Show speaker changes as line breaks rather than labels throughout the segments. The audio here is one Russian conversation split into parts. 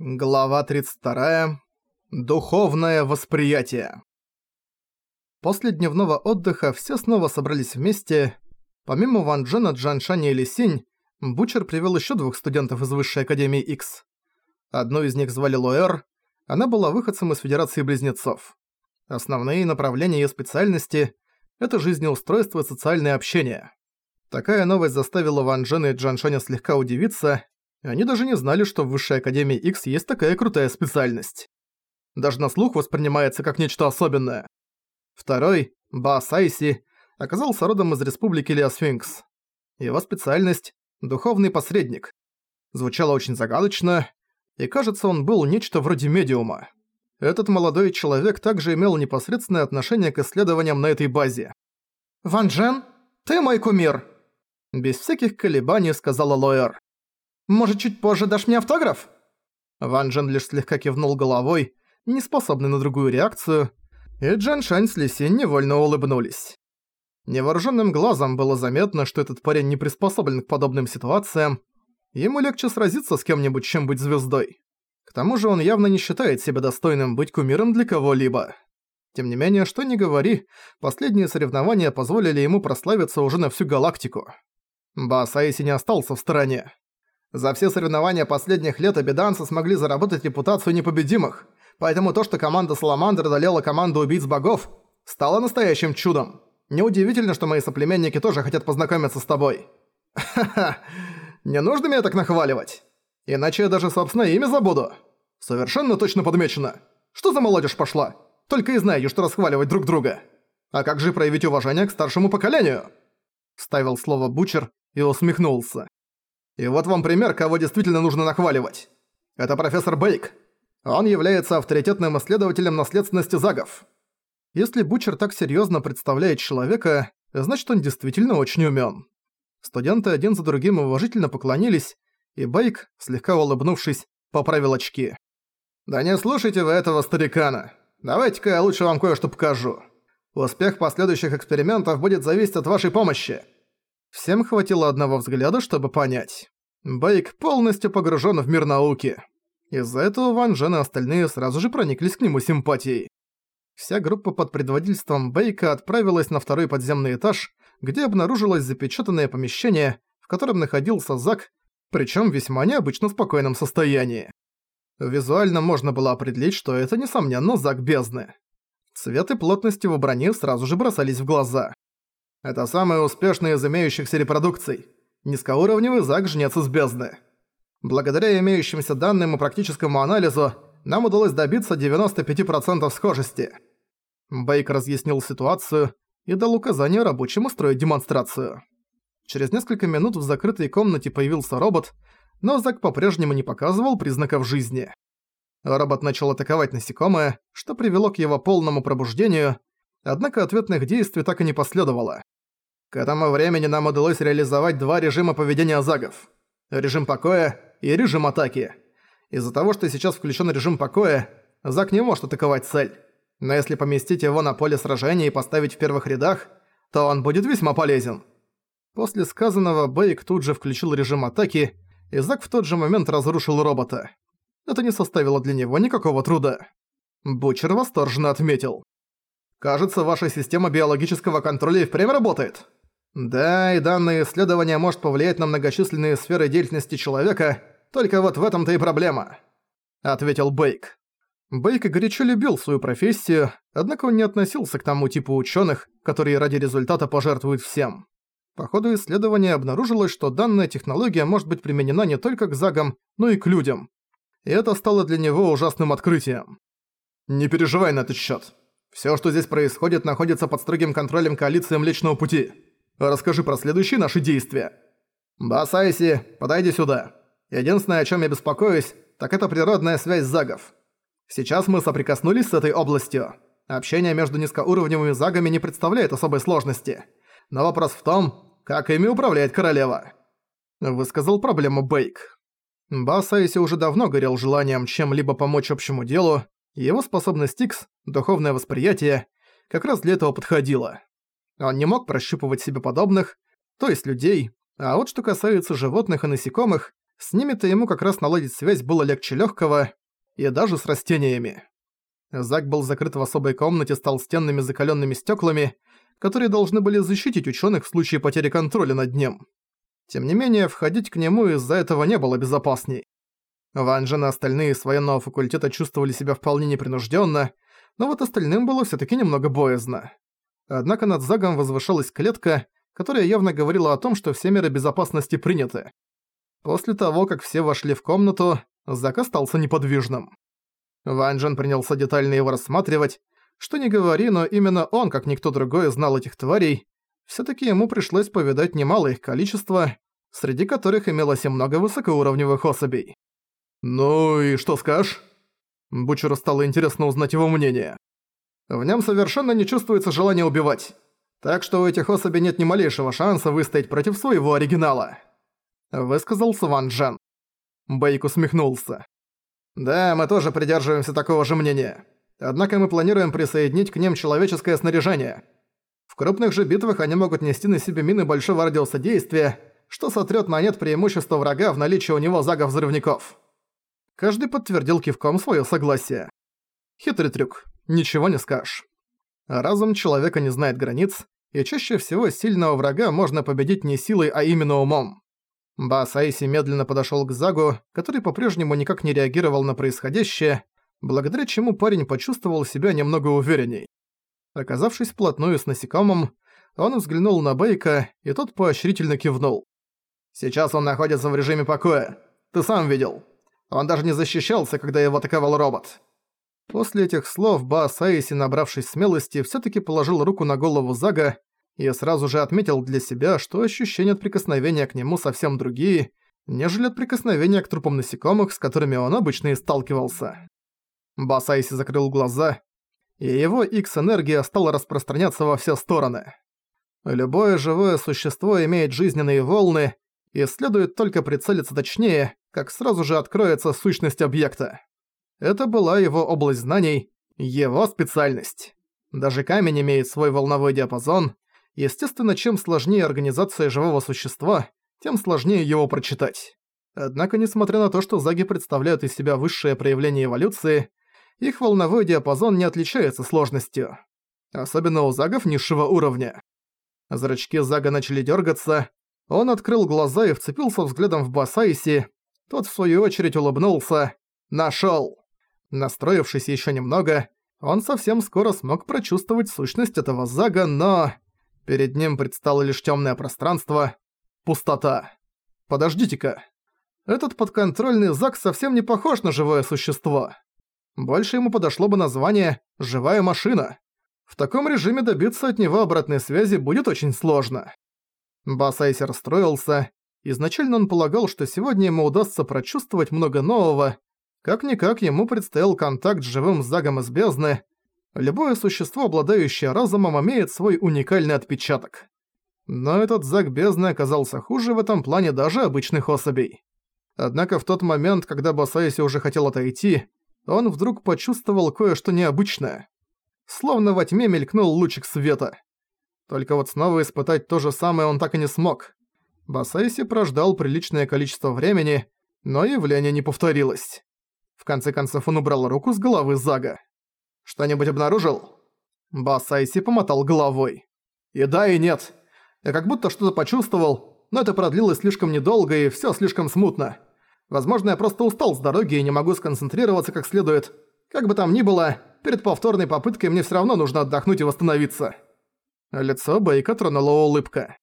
Глава 32. Духовное восприятие. После дневного отдыха все снова собрались вместе. Помимо Ван Джена, Джан Шаня и Лисинь, Бучер привел еще двух студентов из Высшей Академии X. Одну из них звали Лоэр, она была выходцем из Федерации Близнецов. Основные направления ее специальности – это жизнеустройство и социальное общение. Такая новость заставила Ван Джена и Джан Шаня слегка удивиться – они даже не знали, что в Высшей Академии X есть такая крутая специальность. Даже на слух воспринимается как нечто особенное. Второй, Ба Сайси, оказался родом из Республики Леосфинкс. Его специальность – духовный посредник. Звучало очень загадочно, и кажется, он был нечто вроде медиума. Этот молодой человек также имел непосредственное отношение к исследованиям на этой базе. «Ван Джен, ты мой кумир!» Без всяких колебаний сказала Лоэр. Может, чуть позже дашь мне автограф?» Ван Джен лишь слегка кивнул головой, не способный на другую реакцию, и Джан Шань с Лисин невольно улыбнулись. Невооруженным глазом было заметно, что этот парень не приспособлен к подобным ситуациям, ему легче сразиться с кем-нибудь, чем быть звездой. К тому же он явно не считает себя достойным быть кумиром для кого-либо. Тем не менее, что ни говори, последние соревнования позволили ему прославиться уже на всю галактику. Ба Сайси не остался в стороне. За все соревнования последних лет обиданцы смогли заработать репутацию непобедимых, поэтому то, что команда Саламандр одолела команду убийц богов, стало настоящим чудом. Неудивительно, что мои соплеменники тоже хотят познакомиться с тобой. Ха-ха, не нужно меня так нахваливать. Иначе я даже собственное имя забуду. Совершенно точно подмечено. Что за молодежь пошла? Только и знаете, что расхваливать друг друга. А как же проявить уважение к старшему поколению? Ставил слово Бучер и усмехнулся. И вот вам пример, кого действительно нужно нахваливать. Это профессор Бейк. Он является авторитетным исследователем наследственности загов. Если Бучер так серьезно представляет человека, значит он действительно очень умен. Студенты один за другим уважительно поклонились, и Бейк, слегка улыбнувшись, поправил очки. «Да не слушайте вы этого старикана. Давайте-ка я лучше вам кое-что покажу. Успех последующих экспериментов будет зависеть от вашей помощи. Всем хватило одного взгляда, чтобы понять. Бейк полностью погружен в мир науки. Из-за этого Ван Джен и остальные сразу же прониклись к нему симпатией. Вся группа под предводительством Бейка отправилась на второй подземный этаж, где обнаружилось запечатанное помещение, в котором находился Зак, причем в весьма необычно спокойном состоянии. Визуально можно было определить, что это, несомненно, Зак бездны. Цвет и плотность его брони сразу же бросались в глаза. Это самый успешный из имеющихся репродукций. Низкоуровневый заг-жнец из бездны. Благодаря имеющимся данным и практическому анализу, нам удалось добиться 95% схожести. Бейк разъяснил ситуацию и дал указание рабочим устроить демонстрацию. Через несколько минут в закрытой комнате появился робот, но Зак по-прежнему не показывал признаков жизни. Робот начал атаковать насекомое, что привело к его полному пробуждению, однако ответных действий так и не последовало. К этому времени нам удалось реализовать два режима поведения загов. Режим покоя и режим атаки. Из-за того, что сейчас включен режим покоя, заг не может атаковать цель. Но если поместить его на поле сражения и поставить в первых рядах, то он будет весьма полезен. После сказанного Бейк тут же включил режим атаки, и Зак в тот же момент разрушил робота. Это не составило для него никакого труда. Бучер восторженно отметил. «Кажется, ваша система биологического контроля и впрямь работает». Да, и данное исследование может повлиять на многочисленные сферы деятельности человека, только вот в этом-то и проблема», — ответил Бейк. Бейк горячо любил свою профессию, однако он не относился к тому типу ученых, которые ради результата пожертвуют всем. По ходу исследования обнаружилось, что данная технология может быть применена не только к загам, но и к людям. И это стало для него ужасным открытием. «Не переживай на этот счет. Все, что здесь происходит, находится под строгим контролем коалиции Млечного Пути. Расскажи про следующие наши действия. Басайси, подойди сюда. Единственное, о чем я беспокоюсь, так это природная связь загов. Сейчас мы соприкоснулись с этой областью. Общение между низкоуровневыми загами не представляет особой сложности. Но вопрос в том, как ими управляет королева. Высказал проблему Бейк. Басайси уже давно горел желанием чем-либо помочь общему делу, его способность X, духовное восприятие, как раз для этого подходила. Он не мог прощупывать себе подобных, то есть людей, а вот что касается животных и насекомых, С ними-то ему как раз наладить связь было легче легкого, и даже с растениями. Зак был закрыт в особой комнате с толстенными закаленными стеклами, которые должны были защитить ученых в случае потери контроля над ним. Тем не менее, входить к нему из-за этого не было безопасней. Ван Джен и остальные с военного факультета чувствовали себя вполне непринужденно, но вот остальным было все таки немного боязно. Однако над Загом возвышалась клетка, которая явно говорила о том, что все меры безопасности приняты. После того, как все вошли в комнату, Зак остался неподвижным. Ван Джен принялся детально его рассматривать. Что ни говори, но именно он, как никто другой, знал этих тварей. все таки ему пришлось повидать немало их количества, среди которых имелось и много высокоуровневых особей. «Ну и что скажешь?» Бучеру стало интересно узнать его мнение. В нем совершенно не чувствуется желания убивать. Так что у этих особей нет ни малейшего шанса выстоять против своего оригинала. Высказался Ван Джен. Бейк усмехнулся. Да, мы тоже придерживаемся такого же мнения. Однако мы планируем присоединить к ним человеческое снаряжение. В крупных же битвах они могут нести на себе мины большого радиуса действия, что сотрёт монет преимущество врага в наличии у него зага взрывников. Каждый подтвердил кивком своё согласие. Хитрый трюк, ничего не скажешь. Разум человека не знает границ, и чаще всего сильного врага можно победить не силой, а именно умом. Бас Айси медленно подошёл к Загу, который по-прежнему никак не реагировал на происходящее, благодаря чему парень почувствовал себя немного уверенней. Оказавшись вплотную с насекомым, он взглянул на Бейка, и тот поощрительно кивнул. «Сейчас он находится в режиме покоя. Ты сам видел. Он даже не защищался, когда его атаковал робот». После этих слов Ба Сайси, набравшись смелости, всё-таки положил руку на голову Зага и сразу же отметил для себя, что ощущения от прикосновения к нему совсем другие, нежели от прикосновения к трупам насекомых, с которыми он обычно и сталкивался. Ба Сайси закрыл глаза, и его X-энергия стала распространяться во все стороны. Любое живое существо имеет жизненные волны, и следует только прицелиться точнее, как сразу же откроется сущность объекта. Это была его область знаний, его специальность. Даже камень имеет свой волновой диапазон. Естественно, чем сложнее организация живого существа, тем сложнее его прочитать. Однако, несмотря на то, что заги представляют из себя высшее проявление эволюции, их волновой диапазон не отличается сложностью. Особенно у загов низшего уровня. Зрачки зага начали дергаться. Он открыл глаза и вцепился взглядом в Басайси. Тот, в свою очередь, улыбнулся. Нашел. Настроившись еще немного, он совсем скоро смог прочувствовать сущность этого зага, но... Перед ним предстало лишь темное пространство. Пустота. Подождите-ка. Этот подконтрольный заг совсем не похож на живое существо. Больше ему подошло бы название «живая машина». В таком режиме добиться от него обратной связи будет очень сложно. Басайси расстроился. Изначально он полагал, что сегодня ему удастся прочувствовать много нового, как-никак ему предстоял контакт с живым загом из бездны. Любое существо, обладающее разумом, имеет свой уникальный отпечаток. Но этот заг бездны оказался хуже в этом плане даже обычных особей. Однако в тот момент, когда Басайси уже хотел отойти, он вдруг почувствовал кое-что необычное. Словно во тьме мелькнул лучик света. Только вот снова испытать то же самое он так и не смог. Басайси прождал приличное количество времени, но явление не повторилось. В конце концов он убрал руку с головы Зага. «Что-нибудь обнаружил?» Басайси помотал головой. «И да, и нет. Я как будто что-то почувствовал, но это продлилось слишком недолго и всё слишком смутно. Возможно, я просто устал с дороги и не могу сконцентрироваться как следует. Как бы там ни было, перед повторной попыткой мне всё равно нужно отдохнуть и восстановиться». Лицо Бейка тронула улыбка.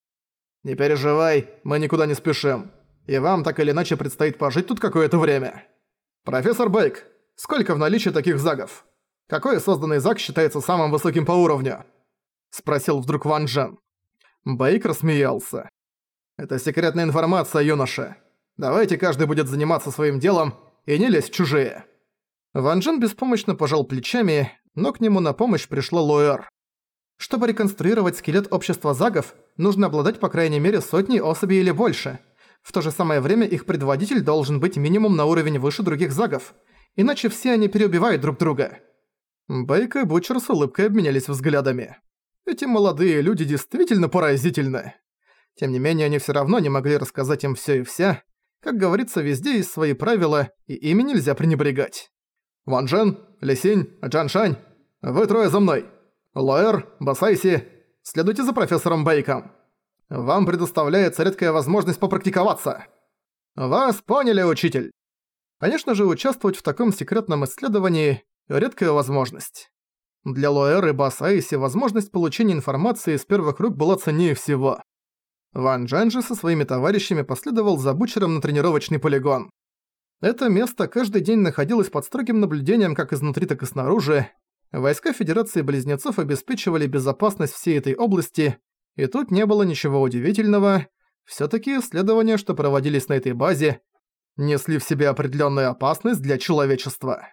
«Не переживай, мы никуда не спешим. И вам так или иначе предстоит пожить тут какое-то время». «Профессор Бейк, сколько в наличии таких загов? Какой созданный заг считается самым высоким по уровню?» Спросил вдруг Ван Джен. Бейк рассмеялся. «Это секретная информация, юноша. Давайте каждый будет заниматься своим делом и не лезть в чужие». Ван Джен беспомощно пожал плечами, но к нему на помощь пришла Луэр. Чтобы реконструировать скелет общества загов, нужно обладать по крайней мере сотней особей или больше – в то же самое время их предводитель должен быть минимум на уровень выше других загов, иначе все они переубивают друг друга. Бейк и Бучер с улыбкой обменялись взглядами. Эти молодые люди действительно поразительны. Тем не менее, они всё равно не могли рассказать им всё и вся. Как говорится, везде есть свои правила, и ими нельзя пренебрегать. Ван Джен, Лисинь, Джан Шань, вы трое за мной. Лоэр, Басайси, следуйте за профессором Бейком. Вам предоставляется редкая возможность попрактиковаться. Вас поняли, учитель. Конечно же, участвовать в таком секретном исследовании – редкая возможность. Для Лоэр и Басайси возможность получения информации из первых рук была ценнее всего. Ван Джен же со своими товарищами последовал за Бучером на тренировочный полигон. Это место каждый день находилось под строгим наблюдением как изнутри, так и снаружи. Войска Федерации Близнецов обеспечивали безопасность всей этой области, и тут не было ничего удивительного. Всё-таки исследования, что проводились на этой базе, несли в себе определённую опасность для человечества.